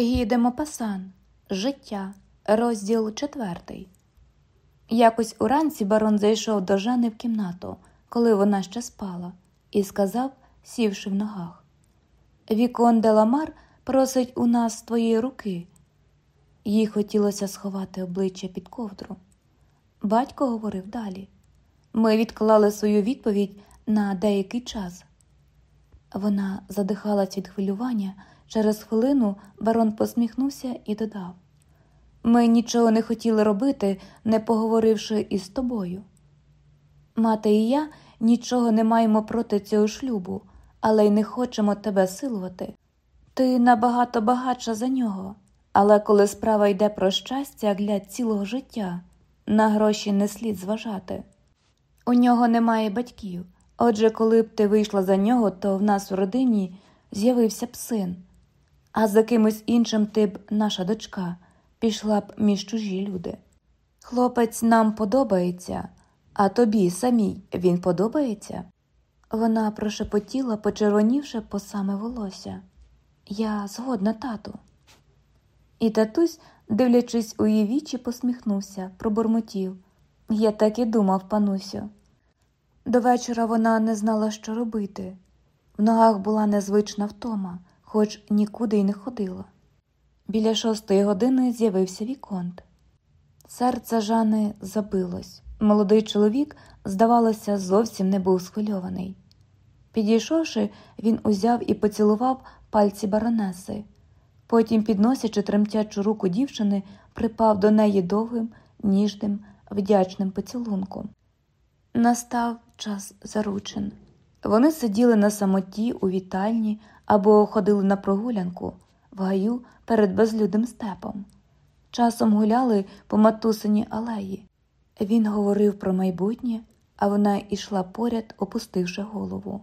Гідемо пасан, життя, розділ четвертий. Якось уранці барон зайшов до Жани в кімнату, коли вона ще спала, і сказав, сівши в ногах: Вікон Деламар просить у нас твоєї руки. Їй хотілося сховати обличчя під ковдру. Батько говорив далі. Ми відклали свою відповідь на деякий час. Вона задихалась від хвилювання. Через хвилину барон посміхнувся і додав: Ми нічого не хотіли робити, не поговоривши із тобою. Мати і я нічого не маємо проти цього шлюбу, але й не хочемо тебе силувати. Ти набагато багатша за нього, але коли справа йде про щастя для цілого життя, на гроші не слід зважати. У нього немає батьків. Отже, коли б ти вийшла за нього, то в нас в родині з'явився б син, а за кимось іншим ти б, наша дочка, пішла б між чужі люди. Хлопець нам подобається, а тобі самій він подобається? Вона прошепотіла, почервонівши по саме волосся. Я згодна, тату. І татусь, дивлячись у її вічі, посміхнувся, пробурмотів. Я так і думав, панусю. До вечора вона не знала, що робити. В ногах була незвична втома, хоч нікуди й не ходила. Біля шостої години з'явився Віконт. Серце Жани забилось. Молодий чоловік, здавалося, зовсім не був схвильований. Підійшовши, він узяв і поцілував пальці баронеси. Потім, підносячи тремтячу руку дівчини, припав до неї довгим, ніжним, вдячним поцілунком. Настав час заручин. Вони сиділи на самоті у вітальні або ходили на прогулянку в гаю перед безлюдним степом. Часом гуляли по матусині алеї. Він говорив про майбутнє, а вона йшла поряд, опустивши голову.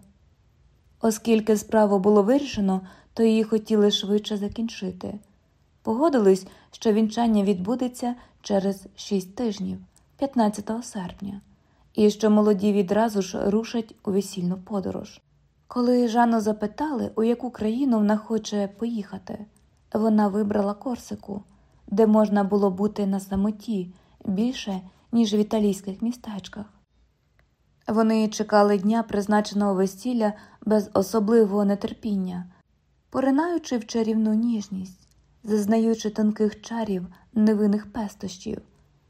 Оскільки справу було вирішено, то її хотіли швидше закінчити. Погодились, що вінчання відбудеться через шість тижнів, 15 серпня, і що молоді відразу ж рушать у весільну подорож. Коли Жанну запитали, у яку країну вона хоче поїхати, вона вибрала Корсику, де можна було бути на самоті більше, ніж в італійських містечках. Вони чекали дня призначеного весілля без особливого нетерпіння, поринаючи в чарівну ніжність, зазнаючи тонких чарів невинних пестощів,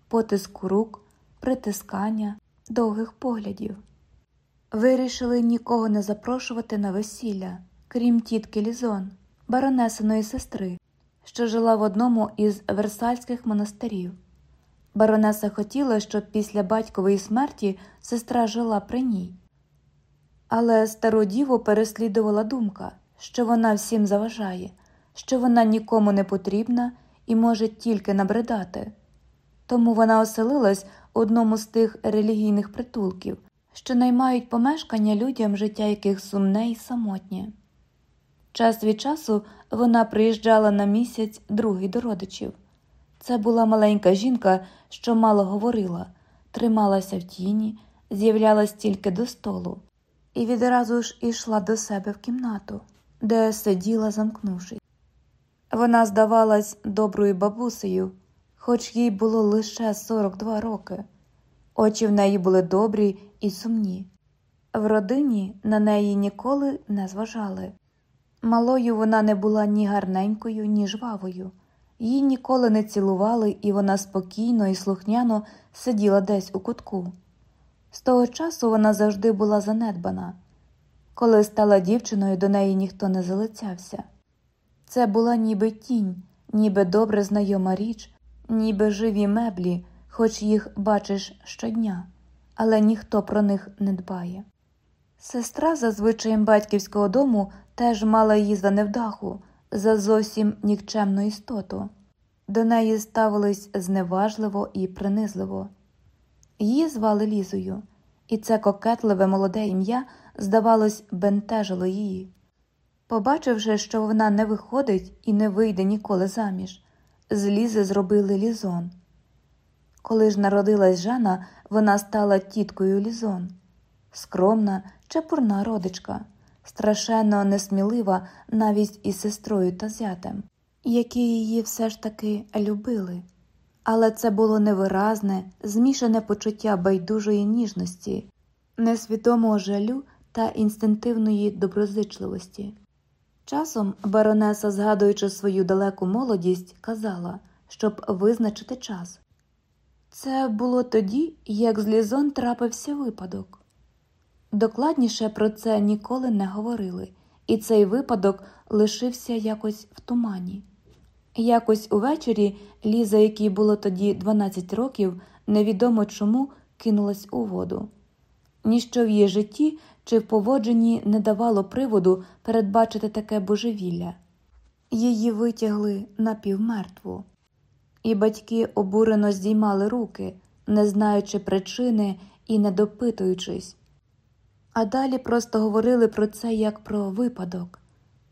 потиску рук, притискання, довгих поглядів. Вирішили нікого не запрошувати на весілля, крім тітки Лізон, баронесиної сестри, що жила в одному із версальських монастирів. Баронеса хотіла, щоб після батькової смерті сестра жила при ній. Але стару діву переслідувала думка, що вона всім заважає, що вона нікому не потрібна і може тільки набридати. Тому вона оселилась одному з тих релігійних притулків, що наймають помешкання людям, життя яких сумне і самотнє. Час від часу вона приїжджала на місяць другий до родичів. Це була маленька жінка, що мало говорила, трималася в тіні, з'являлась тільки до столу, і відразу ж ішла до себе в кімнату, де сиділа, замкнувшись. Вона здавалась доброю бабусею, хоч їй було лише 42 роки. Очі в неї були добрі і сумні. В родині на неї ніколи не зважали. Малою вона не була ні гарненькою, ні жвавою. Її ніколи не цілували, і вона спокійно і слухняно сиділа десь у кутку. З того часу вона завжди була занедбана. Коли стала дівчиною, до неї ніхто не залицявся. Це була ніби тінь, ніби добре знайома річ, ніби живі меблі, хоч їх бачиш щодня, але ніхто про них не дбає. Сестра за звичаєм батьківського дому теж мала її за невдаху за зовсім нікчемну істоту. До неї ставились зневажливо і принизливо. Її звали Лізою, і це кокетливе молоде ім'я, здавалось, бентежило її. Побачивши, що вона не виходить і не вийде ніколи заміж, з Лізи зробили лізон. Коли ж народилась Жана, вона стала тіткою Лізон, скромна, чепурна родичка страшенно несмілива навіть із сестрою та зятем. які її все ж таки любили, але це було невиразне, змішане почуття байдужої ніжності, несвідомого жалю та інстинктивної доброзичливості. Часом баронеса, згадуючи свою далеку молодість, казала, щоб визначити час. Це було тоді, як з Лізон трапився випадок. Докладніше про це ніколи не говорили, і цей випадок лишився якось в тумані. Якось увечері Ліза, якій було тоді 12 років, невідомо чому кинулась у воду. Ніщо в її житті чи в поводженні не давало приводу передбачити таке божевілля. Її витягли напівмертву, і батьки обурено здіймали руки, не знаючи причини і не допитуючись. А далі просто говорили про це як про випадок.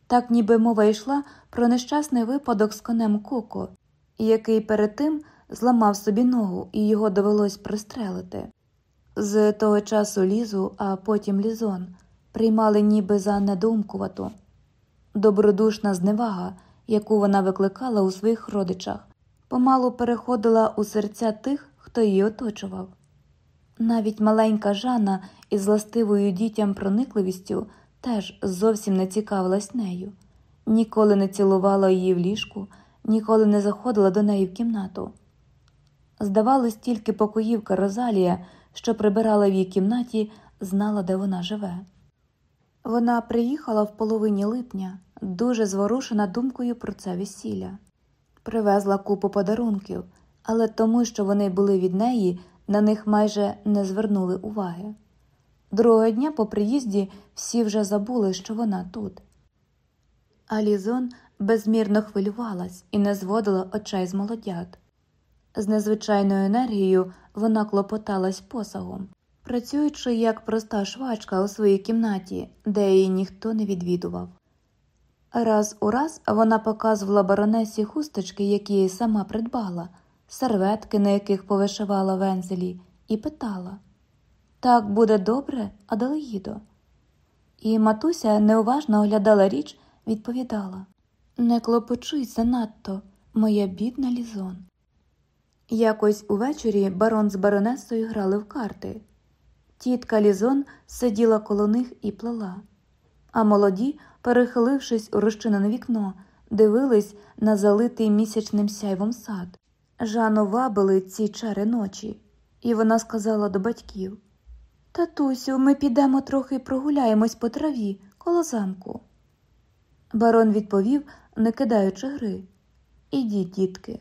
Так ніби мова йшла про нещасний випадок з конем Коко, який перед тим зламав собі ногу і його довелось пристрелити. З того часу лізу, а потім лізон, приймали ніби за недоумкувату. Добродушна зневага, яку вона викликала у своїх родичах, помалу переходила у серця тих, хто її оточував. Навіть маленька Жана із властивою дітям проникливістю теж зовсім не цікавилась нею, ніколи не цілувала її в ліжку, ніколи не заходила до неї в кімнату. Здавалось, тільки покоївка Розалія, що прибирала в її кімнаті, знала, де вона живе. Вона приїхала в половині липня, дуже зворушена думкою про це весілля, привезла купу подарунків, але тому, що вони були від неї, на них майже не звернули уваги. Другого дня по приїзді всі вже забули, що вона тут. А Лізон безмірно хвилювалась і не зводила очей з молодят. З незвичайною енергією вона клопоталась посагом, працюючи як проста швачка у своїй кімнаті, де її ніхто не відвідував. Раз у раз вона показувала баронесі хусточки, які сама придбала, серветки, на яких повишивала вензелі, і питала так буде добре, Аделаїдо?» І матуся неуважно оглядала річ, відповідала Не клопочусь занадто, моя бідна лізон. Якось увечері барон з баронесою грали в карти. Тітка Лізон сиділа коло них і плела, а молоді, перехилившись у розчинене вікно, дивились на залитий місячним сяйвом сад. Жану вабили ці чари ночі, і вона сказала до батьків Татусю, ми підемо трохи прогуляємось по траві коло замку. Барон відповів, не кидаючи гри. Ідіть, дітки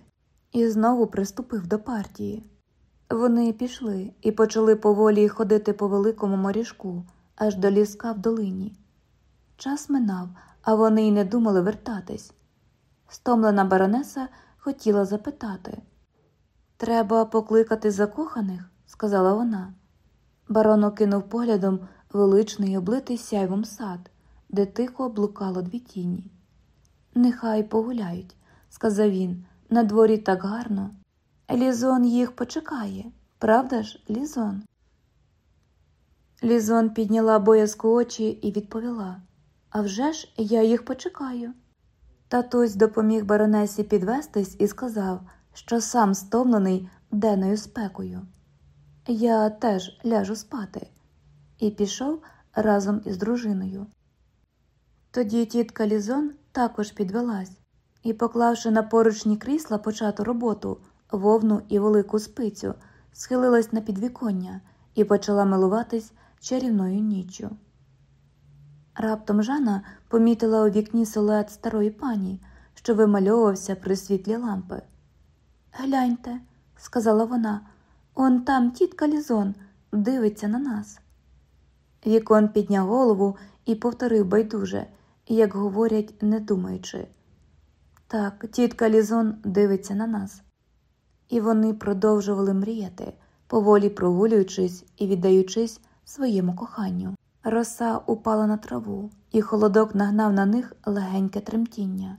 і знову приступив до партії. Вони пішли і почали поволі ходити по великому моріжку, аж до ліска в долині. Час минав, а вони й не думали вертатись. Стомлена баронеса хотіла запитати Треба покликати закоханих, сказала вона. Барон окинув поглядом величний облитий сяйвом сад, де тихо блукало дві тіні. Нехай погуляють, сказав він, на дворі так гарно. Лізон їх почекає, правда ж, Лізон? Лізон підняла боязку очі і відповіла «А вже ж я їх почекаю. Татусь допоміг баронесі підвестись і сказав, що сам стомлений денною спекою. Я теж ляжу спати, і пішов разом із дружиною. Тоді тітка Лізон також підвелась і, поклавши на поручні крісла почату роботу, вовну і велику спицю, схилилась на підвіконня і почала милуватись чарівною ніччю. Раптом Жана помітила у вікні силует старої пані, що вимальовувався при світлі лампи. Гляньте, сказала вона, он там тітка Лізон дивиться на нас. Вікон підняв голову і повторив байдуже, як говорять, не думаючи. Так, тітка Лізон дивиться на нас. І вони продовжували мріяти, поволі прогулюючись і віддаючись своєму коханню. Роса упала на траву, і холодок нагнав на них легеньке тремтіння.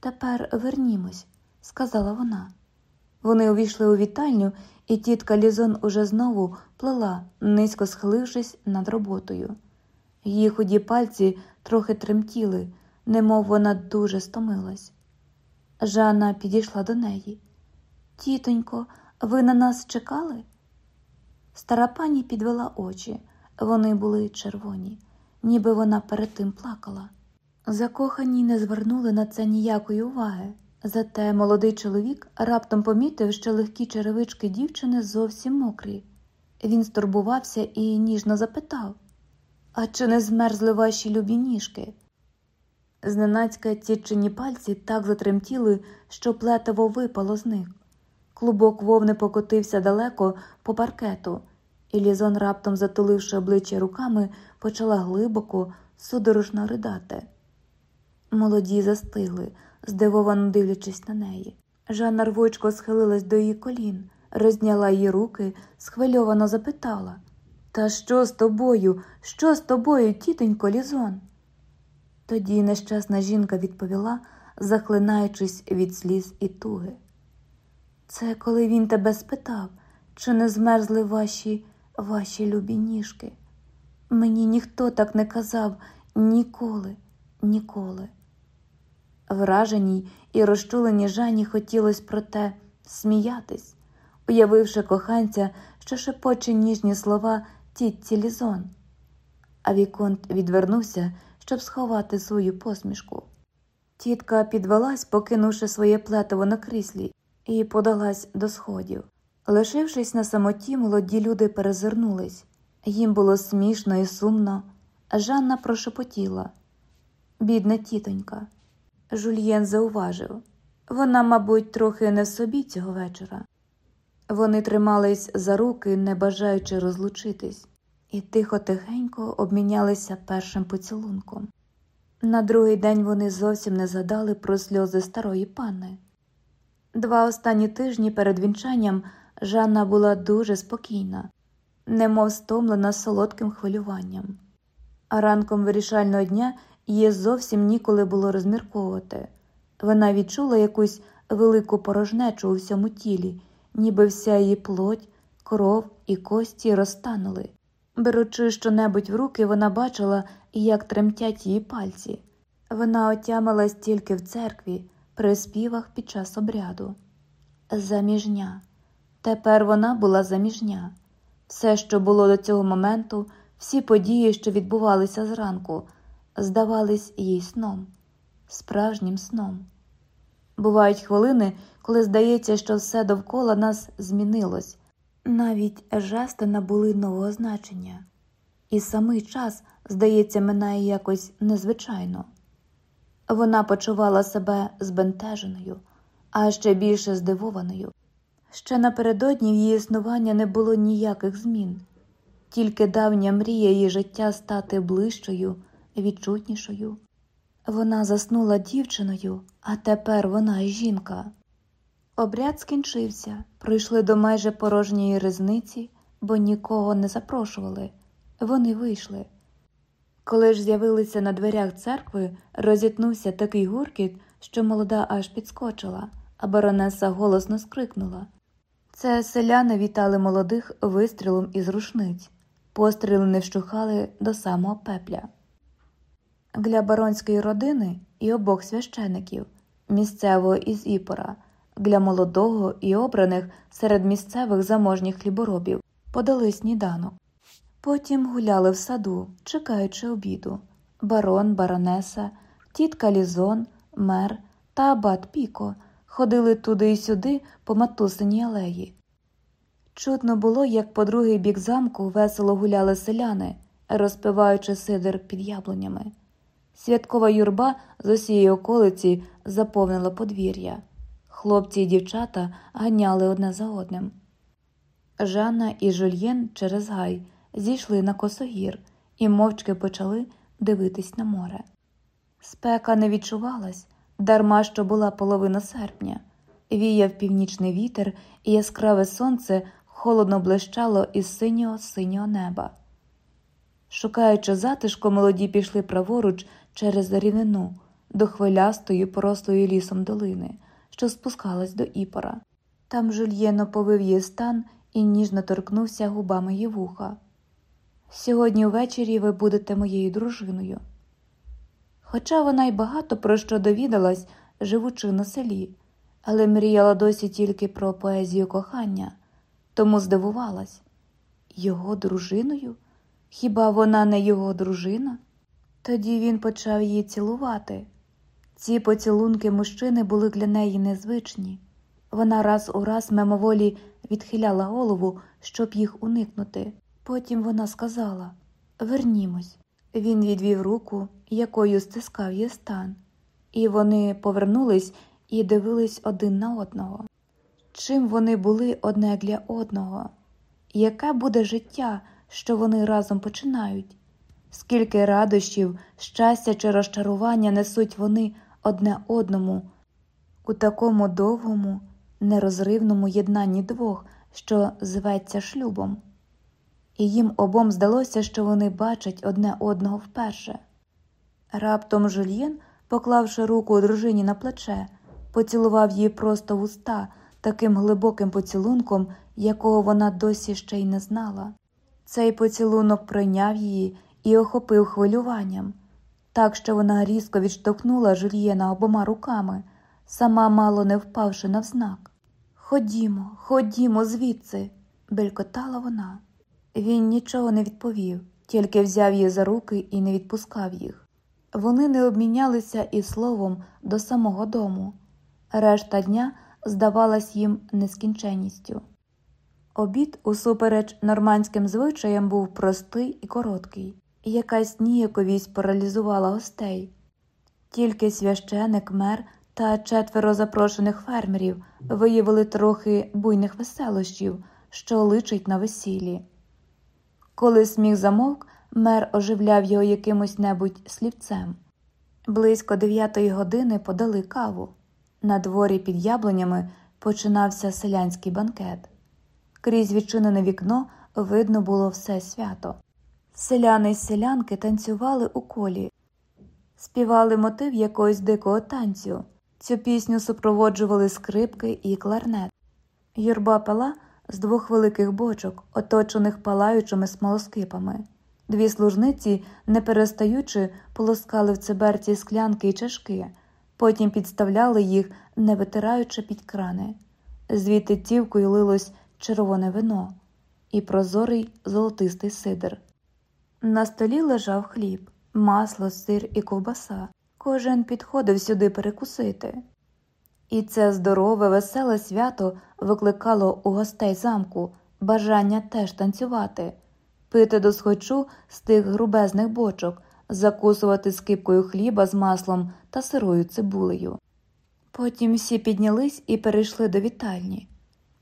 Тепер вернімось, сказала вона. Вони увійшли у вітальню, і тітка Лізон уже знову плела, низько схилившись над роботою. Її худі пальці трохи тремтіли, немов вона дуже стомилась. Жанна підійшла до неї. Тітонько, ви на нас чекали? Стара пані підвела очі. Вони були червоні, ніби вона перед тим плакала. Закохані не звернули на це ніякої уваги. Зате молодий чоловік раптом помітив, що легкі черевички дівчини зовсім мокрі. Він стурбувався і ніжно запитав А чи не змерзли ваші любі ніжки? Зненацька тітчині пальці так затремтіли, що плетиво випало з них. Клубок вовни покотився далеко по паркету, і Лізон, раптом затуливши обличчя руками, почала глибоко, судорожно ридати. Молоді застигли, здивовано дивлячись на неї. Жанна рвучко схилилась до її колін, розняла її руки, схвильовано запитала Та що з тобою? Що з тобою, тітонько Лізон? Тоді нещасна жінка відповіла, захлинаючись від сліз і туги. Це коли він тебе спитав, чи не змерзли ваші, ваші любі ніжки. Мені ніхто так не казав ніколи, ніколи. Враженій і розчуленій Жанні хотілося проте сміятись, уявивши коханця, що шепоче ніжні слова тітці Лізон. А Віконт відвернувся, щоб сховати свою посмішку. Тітка підвелась, покинувши своє плетиво на кріслі, і подалась до сходів. Лишившись на самоті, молоді люди перезирнулись. Їм було смішно і сумно. Жанна прошепотіла бідна тітонька. Жульєн зауважив вона, мабуть, трохи не в собі цього вечора. Вони тримались за руки, не бажаючи розлучитись, і тихо-тихенько обмінялися першим поцілунком. На другий день вони зовсім не згадали про сльози старої панни. Два останні тижні перед вінчанням Жанна була дуже спокійна, немов стомлена солодким хвилюванням. А ранком вирішального дня їй зовсім ніколи було розмірковувати. Вона відчула якусь велику порожнечу у всьому тілі, ніби вся її плоть, кров і кості розтанули. Беручи щонебудь в руки, вона бачила, як тремтять її пальці. Вона отямилась тільки в церкві, при співах під час обряду. Заміжня. Тепер вона була заміжня. Все, що було до цього моменту, всі події, що відбувалися зранку, здавались їй сном, справжнім сном. Бувають хвилини, коли здається, що все довкола нас змінилось, навіть жести набули нового значення, і самий час, здається, минає якось незвичайно. Вона почувала себе збентеженою, а ще більше здивованою. Ще напередодні в її існування не було ніяких змін, тільки давня мрія її життя стати ближчою, відчутнішою. Вона заснула дівчиною, а тепер вона жінка. Обряд скінчився, прийшли до майже порожньої ризниці, бо нікого не запрошували. Вони вийшли. Коли ж з'явилися на дверях церкви, розітнувся такий гуркіт, що молода аж підскочила, а баронеса голосно скрикнула. Це селяни вітали молодих вистрілом із рушниць, постріли не вщухали до самого пепля. Для баронської родини і обох священиків, місцевого із Іпора, для молодого і обраних серед місцевих заможніх хліборобів подали сніданок. Потім гуляли в саду, чекаючи обіду. Барон, баронеса, тітка Лізон, мер та абат Піко ходили туди й сюди по матусиній алеї. Чутно було, як по другий бік замку весело гуляли селяни, розпиваючи сидр під яблунями. Святкова юрба з усієї околиці заповнила подвір'я. Хлопці і дівчата ганяли одне за одним. Жанна і Жульєн через гай зійшли на косогір і мовчки почали дивитись на море. Спека не відчувалась, дарма що була половина серпня. Віяв північний вітер, і яскраве сонце холодно блищало із синього синього неба. Шукаючи затишку, молоді пішли праворуч через рівнину до хвилястої, порослої лісом долини, що спускалась до іпора. Там жульєн оповив її стан і ніжно торкнувся губами її вуха. Сьогодні ввечері ви будете моєю дружиною. Хоча вона й багато про що довідалась, живучи на селі, але мріяла досі тільки про поезію кохання, тому здивувалась його дружиною? Хіба вона не його дружина? Тоді він почав її цілувати. Ці поцілунки мужчини були для неї незвичні. Вона раз у раз мимоволі відхиляла голову, щоб їх уникнути. Потім вона сказала Вернімось. Він відвів руку, якою стискав її стан, і вони повернулись і дивились один на одного. Чим вони були одне для одного? Яке буде життя, що вони разом починають? Скільки радощів, щастя чи розчарування несуть вони одне одному у такому довгому, нерозривному єднанні двох, що зветься шлюбом? І їм обом здалося, що вони бачать одне одного вперше. Раптом Жульєн, поклавши руку дружині на плече, поцілував її просто в уста таким глибоким поцілунком, якого вона досі ще й не знала. Цей поцілунок пройняв її і охопив хвилюванням, так що вона різко відштовхнула Жульєна обома руками, сама мало не впавши навзнак. Ходімо, ходімо звідси, белькотала вона. Він нічого не відповів, тільки взяв її за руки і не відпускав їх. Вони не обмінялися і словом до самого дому. Решта дня здавалась їм нескінченністю. Обід, усупереч нормандським звичаям, був простий і короткий, і якась ніяковість паралізувала гостей. Тільки священик, мер та четверо запрошених фермерів виявили трохи буйних веселощів, що личить на весіллі. Коли сміх замовк, мер оживляв його якимось небудь слівцем. Близько дев'ятої години подали каву. На дворі під яблунями починався селянський банкет. Крізь відчинене вікно видно було все свято. Селяни й селянки танцювали у колі, співали мотив якогось дикого танцю. Цю пісню супроводжували скрипки і кларнет. Юрба пила з двох великих бочок, оточених палаючими смолоскипами. Дві служниці, не перестаючи, полоскали в циберці склянки й чашки, потім підставляли їх, не витираючи під крани. Звідти тівкою лилось червоне вино і прозорий золотистий сидр. На столі лежав хліб, масло, сир і ковбаса. Кожен підходив сюди перекусити. І це здорове, веселе свято викликало у гостей замку бажання теж танцювати, пити до схочу з тих грубезних бочок, закусувати скипкою хліба з маслом та сирою цибулею. Потім всі піднялись і перейшли до вітальні.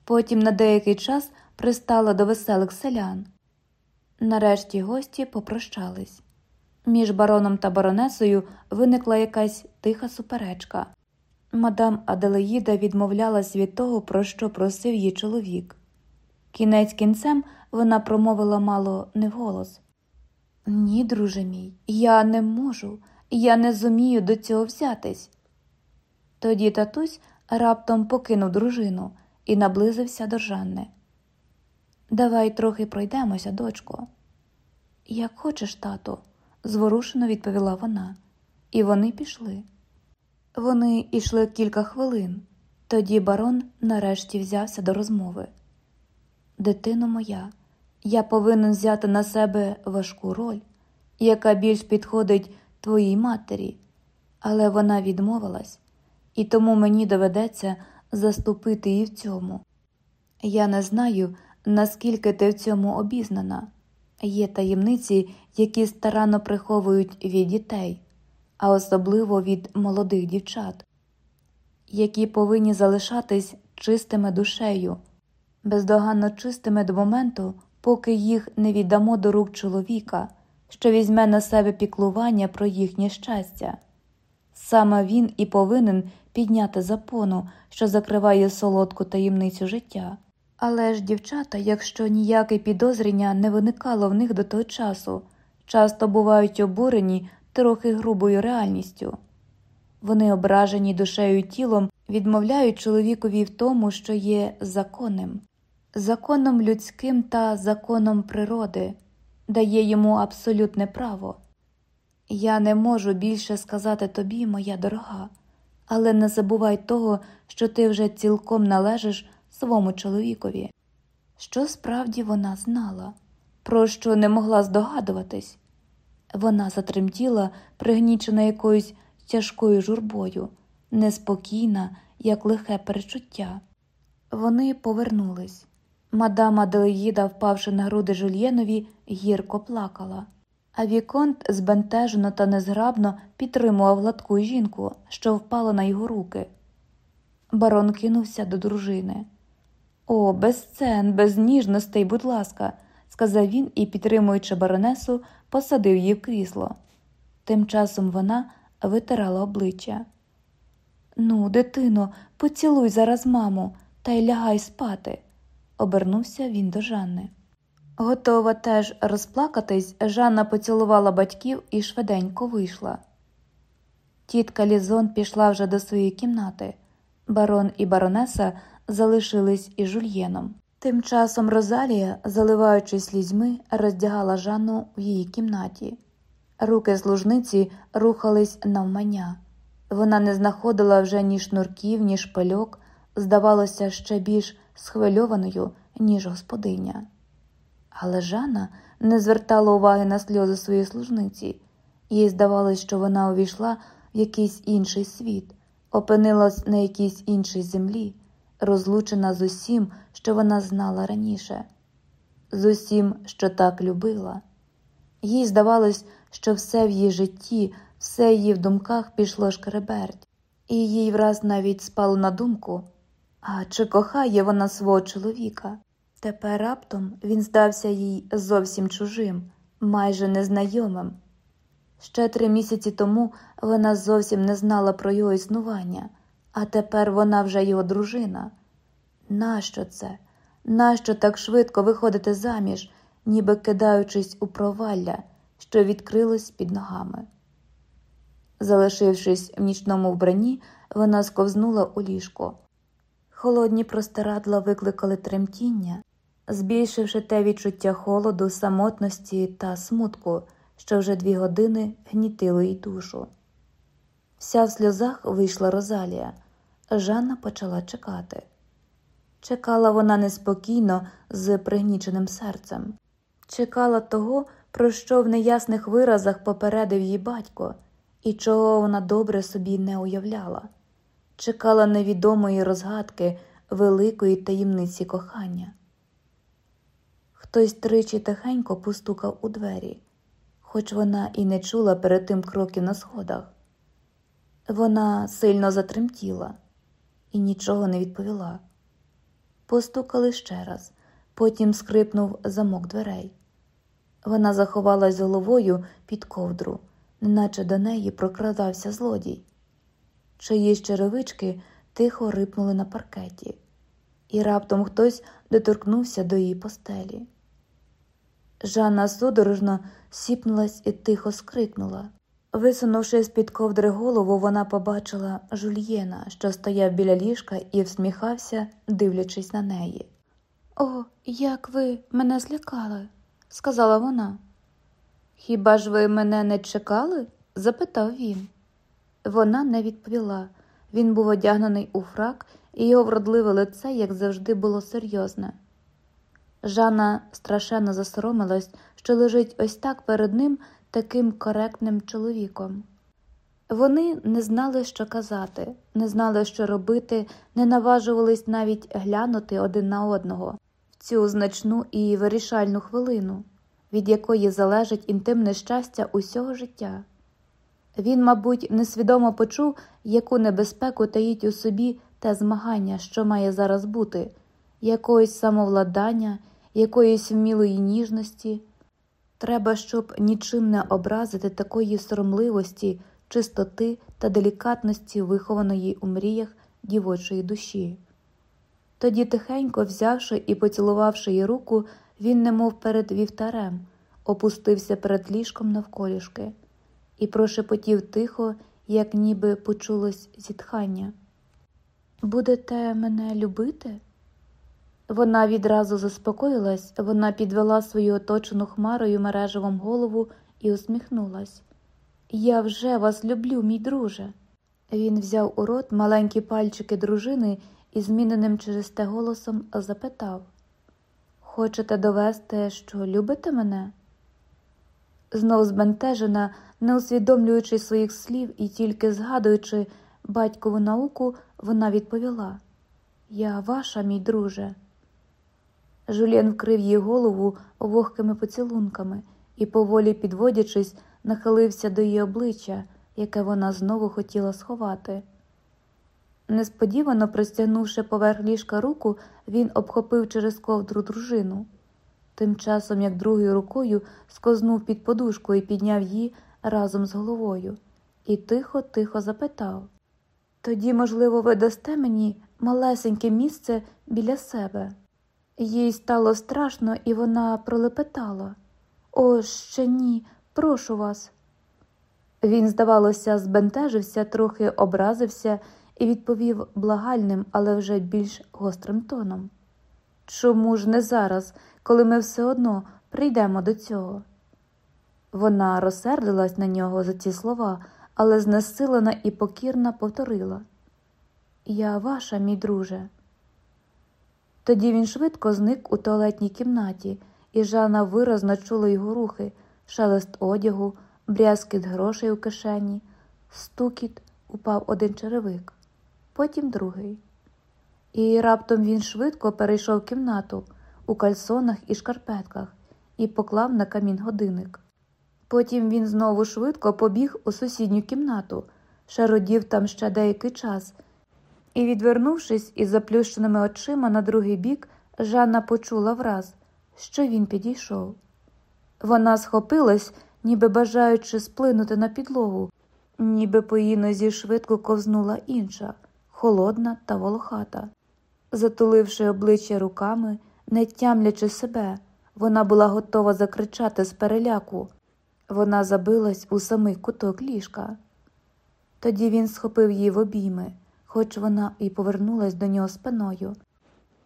Потім на деякий час пристала до веселих селян. Нарешті гості попрощались. Між бароном та баронесою виникла якась тиха суперечка. Мадам Аделаїда відмовлялась від того, про що просив її чоловік. Кінець кінцем вона промовила мало не вголос. Ні, друже мій, я не можу, я не зумію до цього взятись. Тоді татусь раптом покинув дружину і наблизився до Жанни. Давай трохи пройдемося, дочко. Як хочеш, тато, зворушено відповіла вона, і вони пішли. Вони йшли кілька хвилин, тоді барон нарешті взявся до розмови. Дитино моя, я повинен взяти на себе важку роль, яка більш підходить твоїй матері, але вона відмовилась, і тому мені доведеться заступити її в цьому. Я не знаю, наскільки ти в цьому обізнана. Є таємниці, які старанно приховують від дітей а особливо від молодих дівчат, які повинні залишатись чистими душею, бездоганно чистими до моменту, поки їх не віддамо до рук чоловіка, що візьме на себе піклування про їхнє щастя. Саме він і повинен підняти запону, що закриває солодку таємницю життя. Але ж дівчата, якщо ніяке підозріння не виникало в них до того часу, часто бувають обурені трохи грубою реальністю. Вони, ображені душею і тілом, відмовляють чоловікові в тому, що є законним, законом людським та законом природи, дає йому абсолютне право. Я не можу більше сказати тобі, моя дорога, але не забувай того, що ти вже цілком належиш своєму чоловікові. Що справді вона знала, про що не могла здогадуватись. Вона затремтіла, пригнічена якоюсь тяжкою журбою, неспокійна, як лихе перечуття. Вони повернулись. Мадам Аделаїда, впавши на груди Жульєнові, гірко плакала, а Віконт збентежено та незграбно підтримував гладку жінку, що впала на його руки. Барон кинувся до дружини. О, без сцен, без ніжностей, будь ласка, сказав він і, підтримуючи баронесу, посадив її в крісло. Тим часом вона витирала обличчя. Ну, дитино, поцілуй зараз маму та й лягай спати, обернувся він до Жанни. Готова теж розплакатись, Жанна поцілувала батьків і швиденько вийшла. Тітка Лізон пішла вже до своєї кімнати. Барон і баронеса залишились із жульєном. Тим часом Розалія, заливаючись слізьми, роздягала Жанну в її кімнаті. Руки служниці рухались навмання. Вона не знаходила вже ні шнурків, ні шпильок, здавалося, ще більш схвильованою, ніж господиня. Але Жанна не звертала уваги на сльози своєї служниці, їй здавалось, що вона увійшла в якийсь інший світ, опинилась на якійсь іншій землі, розлучена з усім, що вона знала раніше, з усім, що так любила. Їй здавалось, що все в її житті, все її в думках пішло шкереберть, і їй враз навіть спало на думку а чи кохає вона свого чоловіка? Тепер раптом він здався їй зовсім чужим, майже незнайомим. Ще три місяці тому вона зовсім не знала про його існування, а тепер вона вже його дружина. Нащо це? Нащо так швидко виходити заміж, ніби кидаючись у провалля, що відкрилось під ногами? Залишившись в нічному вбранні, вона сковзнула у ліжко. Холодні простирадла викликали тремтіння, збільшивши те відчуття холоду, самотності та смутку, що вже дві години гнітило їй душу. Вся в сльозах вийшла Розалія. Жанна почала чекати. Чекала вона неспокійно, з пригніченим серцем, чекала того, про що в неясних виразах попередив її батько, і чого вона добре собі не уявляла, чекала невідомої розгадки великої таємниці кохання. Хтось тричі тихенько постукав у двері, хоч вона і не чула перед тим кроків на сходах. Вона сильно затремтіла і нічого не відповіла. Постукали ще раз, потім скрипнув замок дверей. Вона заховалась головою під ковдру, неначе до неї прокрадався злодій. Чиїсь черевички тихо рипнули на паркеті, і раптом хтось доторкнувся до її постелі. Жанна судорожно сіпнулась і тихо скрикнула. Висунувши з під ковдри голову, вона побачила жульєна, що стояв біля ліжка і всміхався, дивлячись на неї. О, як ви мене злякали, сказала вона. Хіба ж ви мене не чекали? запитав він. Вона не відповіла. Він був одягнений у фрак, і його вродливе лице, як завжди, було серйозне. Жанна страшенно засоромилась, що лежить ось так перед ним таким коректним чоловіком. Вони не знали, що казати, не знали, що робити, не наважувались навіть глянути один на одного в цю значну і вирішальну хвилину, від якої залежить інтимне щастя усього життя. Він, мабуть, несвідомо почув, яку небезпеку таїть у собі те змагання, що має зараз бути, якоїсь самовладання, якоїсь вмілої ніжності. Треба, щоб нічим не образити такої соромливості, чистоти та делікатності, вихованої у мріях дівочої душі. Тоді, тихенько взявши і поцілувавши її руку, він, немов перед вівтарем, опустився перед ліжком навколішки і прошепотів тихо, як ніби почулось зітхання. Будете мене любити? Вона відразу заспокоїлась, вона підвела свою оточену хмарою мережевом голову і усміхнулась. Я вже вас люблю, мій друже. Він взяв у рот маленькі пальчики дружини і зміненим через те голосом запитав Хочете довести, що любите мене? Знов збентежена, не усвідомлюючи своїх слів і тільки згадуючи батькову науку, вона відповіла Я ваша, мій друже. Жулєн вкрив її голову вогкими поцілунками і, поволі підводячись, нахилився до її обличчя, яке вона знову хотіла сховати. Несподівано простягнувши поверх ліжка руку, він обхопив через ковдру дружину. Тим часом, як другою рукою скознув під подушку і підняв її разом з головою, і тихо, тихо запитав тоді, можливо, ви дасте мені малесеньке місце біля себе. Їй стало страшно, і вона пролепетала О, ще ні, прошу вас. Він, здавалося, збентежився, трохи образився і відповів благальним, але вже більш гострим тоном. Чому ж не зараз, коли ми все одно прийдемо до цього? Вона розсердилась на нього за ці слова, але знесилена і покірна повторила Я ваша, мій друже. Тоді він швидко зник у туалетній кімнаті, і Жанна виразно чула його рухи, шелест одягу, брязкіт грошей у кишені, стукіт упав один черевик, потім другий. І раптом він швидко перейшов кімнату у кальсонах і шкарпетках і поклав на камін годинник. Потім він знову швидко побіг у сусідню кімнату, шародів там ще деякий час, і, відвернувшись із заплющеними очима на другий бік, Жанна почула враз, що він підійшов. Вона схопилась, ніби бажаючи сплинути на підлогу, ніби по її нозі швидко ковзнула інша, холодна та волохата. Затуливши обличчя руками, не тямлячи себе, вона була готова закричати з переляку. Вона забилась у самий куток ліжка. Тоді він схопив її в обійми, хоч вона і повернулась до нього спиною,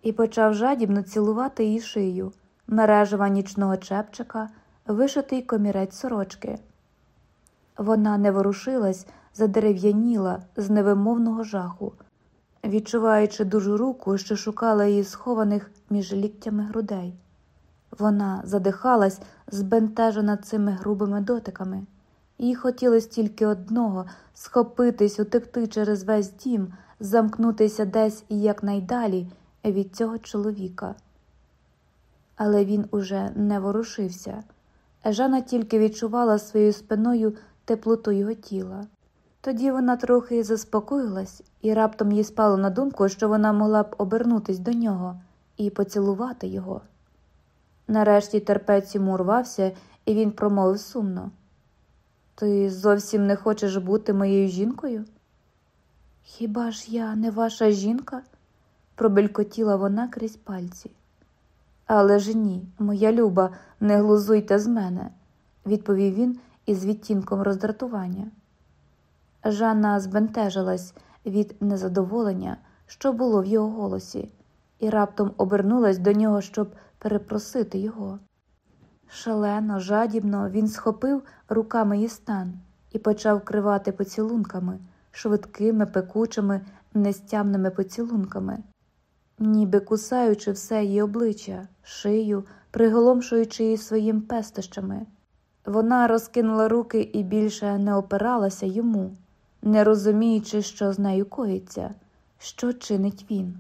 і почав жадібно цілувати її шию, мережева нічного чепчика, вишитий комірець сорочки. Вона не ворушилась, задерев'яніла з невимовного жаху, відчуваючи дужу руку, що шукала її схованих між ліктями грудей. Вона задихалась, збентежена цими грубими дотиками. Їй хотілося тільки одного схопитись, утекти через весь дім, замкнутися десь і якнайдалі від цього чоловіка. Але він уже не ворушився. Жана тільки відчувала своєю спиною теплоту його тіла. Тоді вона трохи заспокоїлась, і раптом їй спало на думку, що вона могла б обернутись до нього і поцілувати його. Нарешті терпець йому урвався, і він промовив сумно Ти зовсім не хочеш бути моєю жінкою? Хіба ж я не ваша жінка? пробелькотіла вона крізь пальці. Але ж ні, моя люба, не глузуйте з мене, відповів він із відтінком роздратування. Жанна збентежилась від незадоволення, що було в його голосі, і раптом обернулась до нього, щоб перепросити його. Шалено, жадібно він схопив руками її стан і почав кривати поцілунками, швидкими, пекучими, нестямними поцілунками, ніби кусаючи все її обличчя, шию, приголомшуючи її своїм пестощами. Вона розкинула руки і більше не опиралася йому, не розуміючи, що з нею коїться, що чинить він.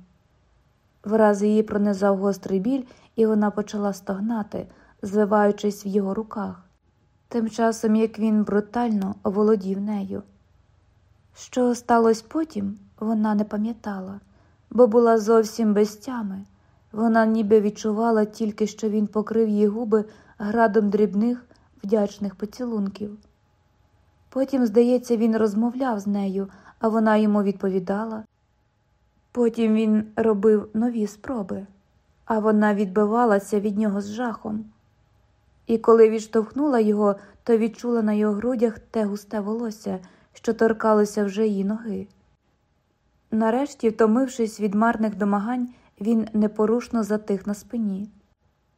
Враз її пронизав гострий біль, і вона почала стогнати, звиваючись в його руках, тим часом як він брутально оволодів нею. Що сталося потім, вона не пам'ятала, бо була зовсім без тями. Вона ніби відчувала тільки, що він покрив її губи градом дрібних, вдячних поцілунків. Потім, здається, він розмовляв з нею, а вона йому відповідала. Потім він робив нові спроби, а вона відбивалася від нього з жахом. І коли відштовхнула його, то відчула на його грудях те густе волосся, що торкалося вже її ноги. Нарешті, втомившись від марних домагань, він непорушно затих на спині.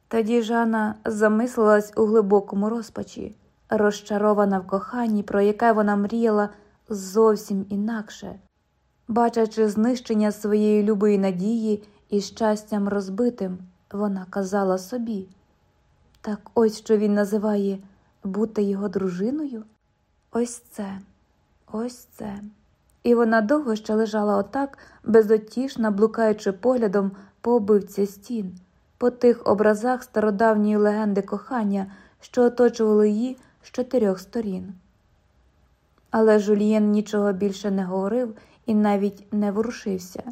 Тоді Жанна замислилась у глибокому розпачі, розчарована в коханні, про яке вона мріяла зовсім інакше. Бачачи знищення своєї любої надії і щастям розбитим, вона казала собі так ось що він називає бути його дружиною? Ось це, ось це. І вона довго ще лежала отак, безотішна, блукаючи поглядом по обивці стін, по тих образах стародавньої легенди кохання, що оточували її з чотирьох сторін. Але Жульєн нічого більше не говорив і навіть не ворушився,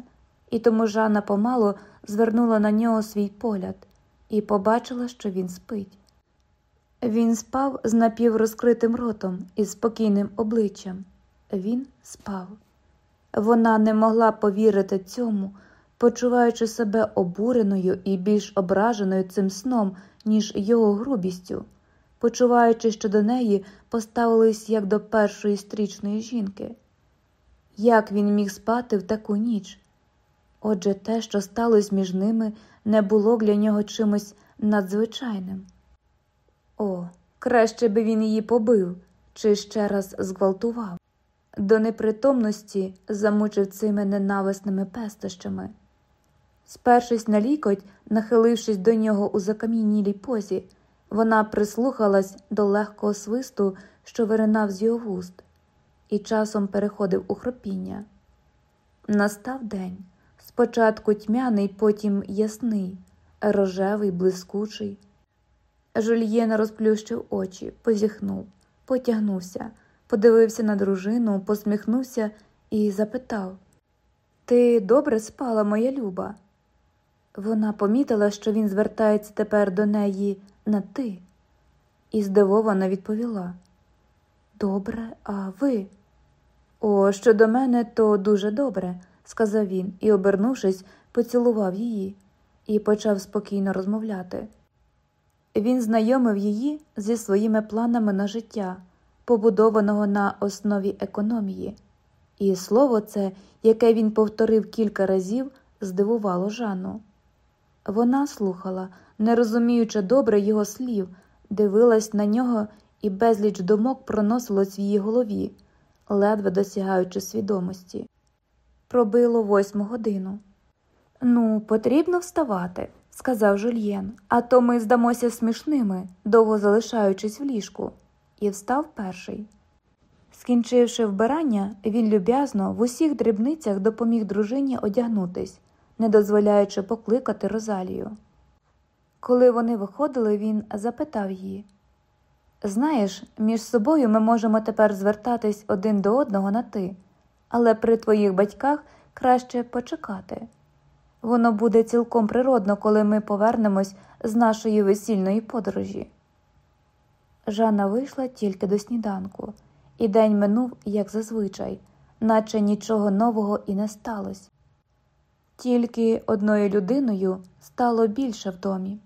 і тому Жанна помало звернула на нього свій погляд і побачила, що він спить. Він спав з напіврозкритим ротом і спокійним обличчям. Він спав. Вона не могла повірити цьому, почуваючи себе обуреною і більш ображеною цим сном, ніж його грубістю, почуваючи, що до неї поставились як до першої стрічної жінки. Як він міг спати в таку ніч? Отже, те, що сталося між ними, не було для нього чимось надзвичайним. О, краще би він її побив чи ще раз зґвалтував, до непритомності замучив цими ненависними пестощами. Спершись на лікоть, нахилившись до нього у закам'янілій позі, вона прислухалась до легкого свисту, що виринав з його вуст, і часом переходив у хропіння. Настав день спочатку тьмяний, потім ясний, рожевий, блискучий. Жульєн розплющив очі, позіхнув, потягнувся, подивився на дружину, посміхнувся і запитав Ти добре спала, моя люба? Вона помітила, що він звертається тепер до неї на ти, і здивовано відповіла Добре, а ви? О, що до мене, то дуже добре, сказав він і, обернувшись, поцілував її і почав спокійно розмовляти. Він знайомив її зі своїми планами на життя, побудованого на основі економії, і слово це, яке він повторив кілька разів, здивувало Жанну. Вона слухала, не розуміючи добре його слів, дивилась на нього і безліч думок проносилось в її голові, ледве досягаючи свідомості. Пробило восьму годину. Ну, потрібно вставати сказав Жульєн, а то ми здамося смішними, довго залишаючись в ліжку, і встав перший. Скінчивши вбирання, він люб'язно в усіх дрібницях допоміг дружині одягнутись, не дозволяючи покликати Розалію. Коли вони виходили, він запитав її Знаєш, між собою ми можемо тепер звертатись один до одного на ти, але при твоїх батьках краще почекати. Воно буде цілком природно, коли ми повернемось з нашої весільної подорожі. Жанна вийшла тільки до сніданку, і день минув, як зазвичай, наче нічого нового і не сталося. Тільки одною людиною стало більше в домі.